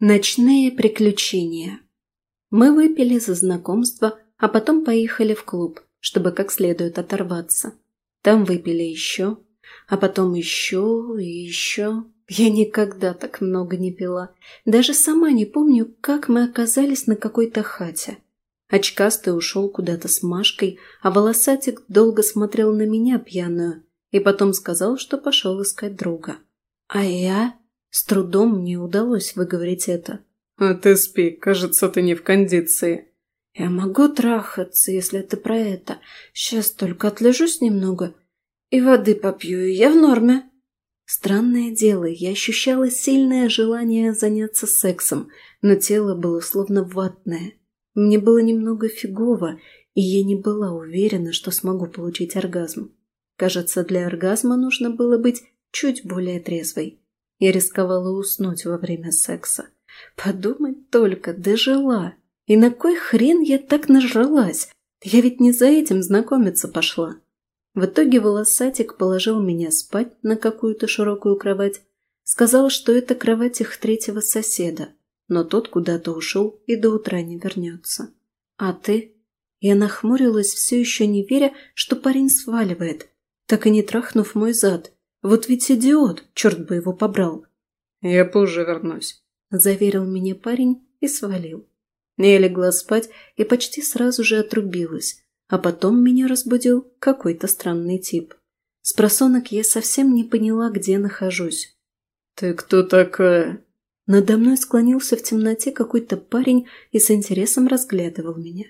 Ночные приключения. Мы выпили за знакомство, а потом поехали в клуб, чтобы как следует оторваться. Там выпили еще, а потом еще и еще. Я никогда так много не пила. Даже сама не помню, как мы оказались на какой-то хате. Очкастый ушел куда-то с Машкой, а волосатик долго смотрел на меня пьяную и потом сказал, что пошел искать друга. А я с трудом мне удалось выговорить это. «А ты спи, кажется, ты не в кондиции». «Я могу трахаться, если ты про это. Сейчас только отлежусь немного и воды попью, и я в норме». Странное дело, я ощущала сильное желание заняться сексом, но тело было словно ватное. Мне было немного фигово, и я не была уверена, что смогу получить оргазм. Кажется, для оргазма нужно было быть чуть более трезвой. Я рисковала уснуть во время секса. Подумать только, дожила. И на кой хрен я так нажралась? Я ведь не за этим знакомиться пошла. В итоге волосатик положил меня спать на какую-то широкую кровать. Сказал, что это кровать их третьего соседа, но тот куда-то ушел и до утра не вернется. А ты? Я нахмурилась, все еще не веря, что парень сваливает, так и не трахнув мой зад. Вот ведь идиот, черт бы его побрал. «Я позже вернусь», – заверил меня парень и свалил. Я легла спать и почти сразу же отрубилась, а потом меня разбудил какой-то странный тип. С просонок я совсем не поняла, где нахожусь. «Ты кто такая?» Надо мной склонился в темноте какой-то парень и с интересом разглядывал меня.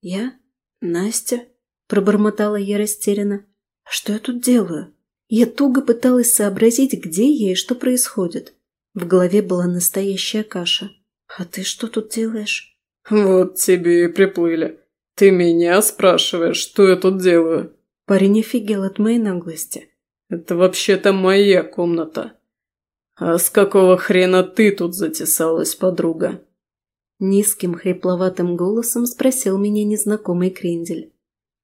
«Я? Настя?» – пробормотала я растерянно. «А что я тут делаю?» Я туго пыталась сообразить, где я и что происходит. В голове была настоящая каша. «А ты что тут делаешь?» «Вот тебе и приплыли. Ты меня спрашиваешь, что я тут делаю?» Парень офигел от моей наглости. «Это вообще-то моя комната. А с какого хрена ты тут затесалась, подруга?» Низким хрипловатым голосом спросил меня незнакомый крендель.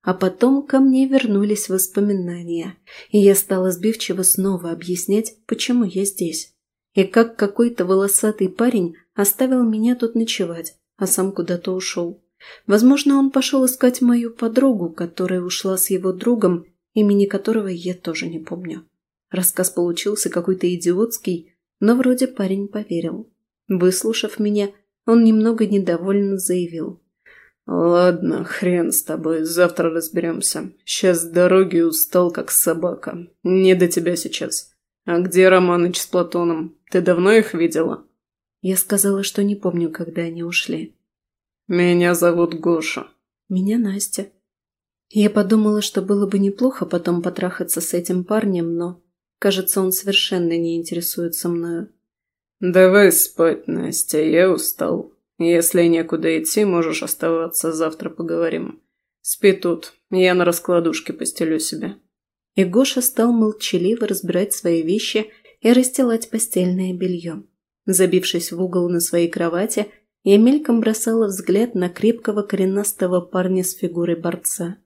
А потом ко мне вернулись воспоминания, и я стала сбивчиво снова объяснять, почему я здесь. И как какой-то волосатый парень оставил меня тут ночевать, а сам куда-то ушел. Возможно, он пошел искать мою подругу, которая ушла с его другом, имени которого я тоже не помню. Рассказ получился какой-то идиотский, но вроде парень поверил. Выслушав меня, он немного недовольно заявил. «Ладно, хрен с тобой, завтра разберемся. Сейчас с дороги устал, как собака. Не до тебя сейчас. А где Романыч с Платоном? Ты давно их видела?» Я сказала, что не помню, когда они ушли. «Меня зовут Гоша». «Меня Настя». Я подумала, что было бы неплохо потом потрахаться с этим парнем, но, кажется, он совершенно не интересуется мною. «Давай спать, Настя, я устал», если некуда идти, можешь оставаться, завтра поговорим. Спи тут, я на раскладушке постелю себе». И Гоша стал молчаливо разбирать свои вещи и расстилать постельное белье. Забившись в угол на своей кровати, я мельком бросала взгляд на крепкого коренастого парня с фигурой борца.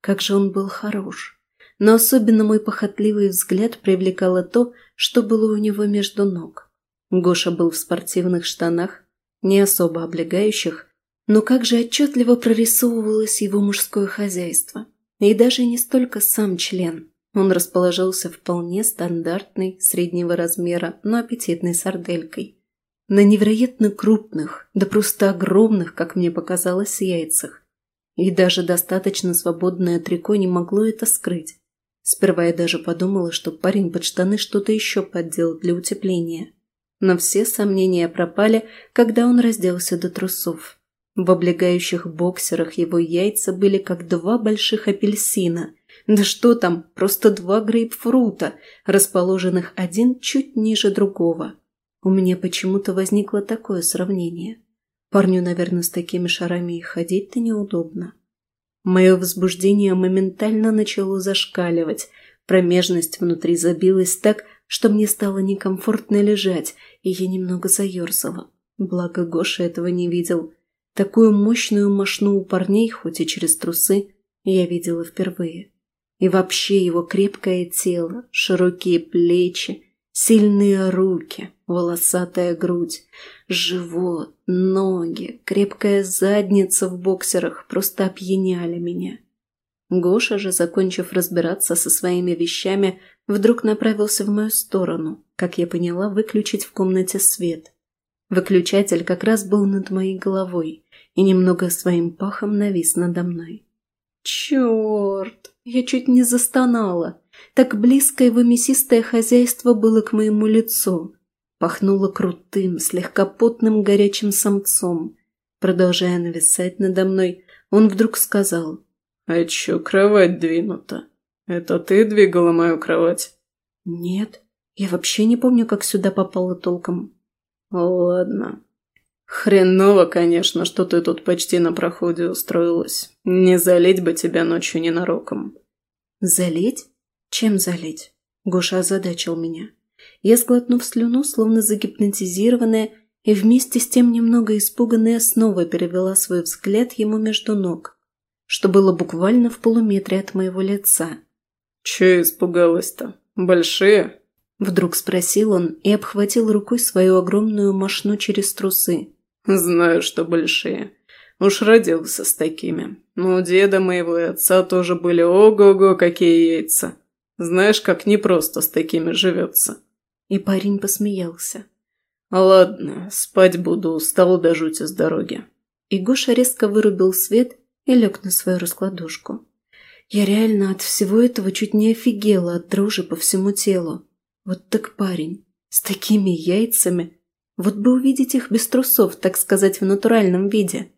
Как же он был хорош! Но особенно мой похотливый взгляд привлекало то, что было у него между ног. Гоша был в спортивных штанах, не особо облегающих, но как же отчетливо прорисовывалось его мужское хозяйство. И даже не столько сам член. Он расположился вполне стандартной, среднего размера, но аппетитной сарделькой. На невероятно крупных, да просто огромных, как мне показалось, яйцах. И даже достаточно свободное трико не могло это скрыть. Сперва я даже подумала, что парень под штаны что-то еще подделал для утепления но все сомнения пропали, когда он разделся до трусов. В облегающих боксерах его яйца были как два больших апельсина. Да что там, просто два грейпфрута, расположенных один чуть ниже другого. У меня почему-то возникло такое сравнение. Парню, наверное, с такими шарами и ходить-то неудобно. Мое возбуждение моментально начало зашкаливать. Промежность внутри забилась так, что мне стало некомфортно лежать, и я немного заерзала. Благо Гоша этого не видел. Такую мощную мошну у парней, хоть и через трусы, я видела впервые. И вообще его крепкое тело, широкие плечи, сильные руки, Волосатая грудь, живот, ноги, крепкая задница в боксерах просто опьяняли меня. Гоша же, закончив разбираться со своими вещами, вдруг направился в мою сторону, как я поняла, выключить в комнате свет. Выключатель как раз был над моей головой и немного своим пахом навис надо мной. Черт! Я чуть не застонала. Так близкое его мясистое хозяйство было к моему лицу. Пахнуло крутым, слегка потным горячим самцом. Продолжая нависать надо мной, он вдруг сказал. «А чё, кровать двинута? Это ты двигала мою кровать?» «Нет, я вообще не помню, как сюда попала толком». «Ладно. Хреново, конечно, что ты тут почти на проходе устроилась. Не залить бы тебя ночью ненароком». «Залить? Чем залить?» Гоша озадачил меня. Я, сглотнув слюну, словно загипнотизированная, и вместе с тем немного испуганная, снова перевела свой взгляд ему между ног, что было буквально в полуметре от моего лица. «Че испугалась-то? Большие?» Вдруг спросил он и обхватил рукой свою огромную мошну через трусы. «Знаю, что большие. Уж родился с такими. Но у деда моего и отца тоже были ого-го какие яйца. Знаешь, как непросто с такими живется». И парень посмеялся. «Ладно, спать буду, устал до жути с дороги». И Гоша резко вырубил свет и лег на свою раскладушку. Я реально от всего этого чуть не офигела от дрожи по всему телу. Вот так парень, с такими яйцами. Вот бы увидеть их без трусов, так сказать, в натуральном виде.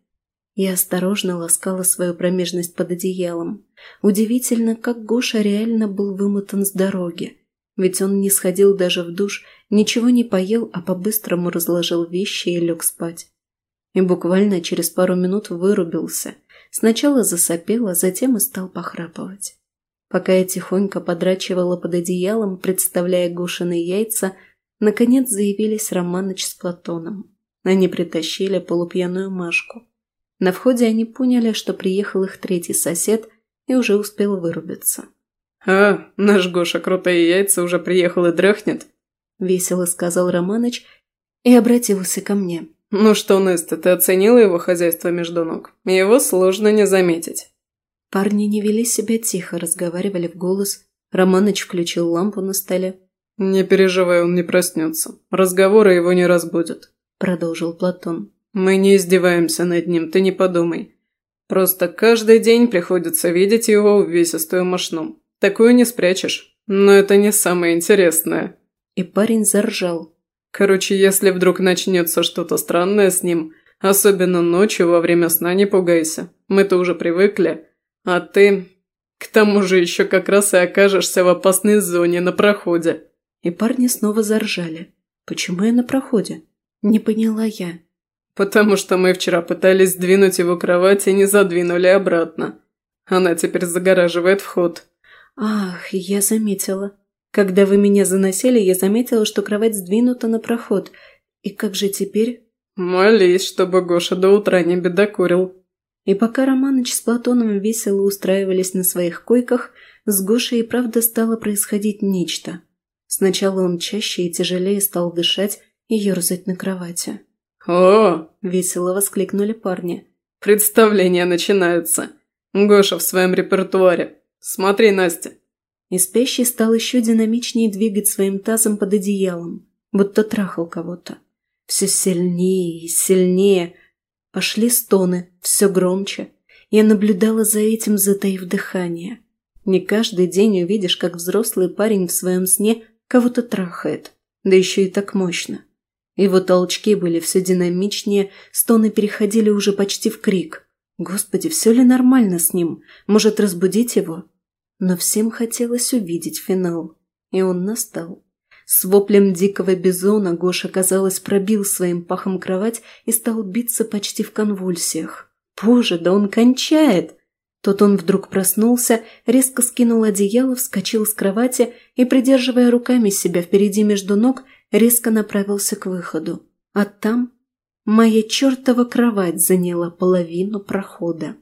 Я осторожно ласкала свою промежность под одеялом. Удивительно, как Гоша реально был вымотан с дороги. Ведь он не сходил даже в душ, ничего не поел, а по-быстрому разложил вещи и лег спать. И буквально через пару минут вырубился. Сначала засопел, а затем и стал похрапывать. Пока я тихонько подрачивала под одеялом, представляя Гошины яйца, наконец заявились Романыч с Платоном. Они притащили полупьяную Машку. На входе они поняли, что приехал их третий сосед и уже успел вырубиться. «А, наш Гоша крутые яйца уже приехал и дрыхнет», – весело сказал Романыч и обратился ко мне. «Ну что, Настя, ты оценила его хозяйство между ног? Его сложно не заметить». Парни не вели себя тихо, разговаривали в голос. Романыч включил лампу на столе. «Не переживай, он не проснется. Разговоры его не разбудят», – продолжил Платон. «Мы не издеваемся над ним, ты не подумай. Просто каждый день приходится видеть его увесистую мошну. Такую не спрячешь. Но это не самое интересное». И парень заржал. «Короче, если вдруг начнется что-то странное с ним, особенно ночью во время сна, не пугайся. Мы-то уже привыкли. А ты... К тому же еще как раз и окажешься в опасной зоне на проходе». И парни снова заржали. «Почему я на проходе?» Не поняла я. «Потому что мы вчера пытались сдвинуть его кровать и не задвинули обратно. Она теперь загораживает вход». «Ах, я заметила. Когда вы меня заносили, я заметила, что кровать сдвинута на проход. И как же теперь?» «Молись, чтобы Гоша до утра не бедокурил». И пока Романыч с Платоном весело устраивались на своих койках, с Гошей и правда стало происходить нечто. Сначала он чаще и тяжелее стал дышать и ерзать на кровати. «О!» – весело воскликнули парни. «Представление начинается. Гоша в своем репертуаре. Смотри, Настя!» И спящий стал еще динамичнее двигать своим тазом под одеялом, будто трахал кого-то. Все сильнее и сильнее. Пошли стоны, все громче. Я наблюдала за этим, затаив дыхание. Не каждый день увидишь, как взрослый парень в своем сне кого-то трахает, да еще и так мощно. Его толчки были все динамичнее, стоны переходили уже почти в крик. Господи, все ли нормально с ним? Может, разбудить его? Но всем хотелось увидеть финал. И он настал. С воплем дикого бизона Гоша, казалось, пробил своим пахом кровать и стал биться почти в конвульсиях. «Боже, да он кончает!» Тут он вдруг проснулся, резко скинул одеяло, вскочил с кровати и, придерживая руками себя впереди между ног, резко направился к выходу. А там моя чертова кровать заняла половину прохода.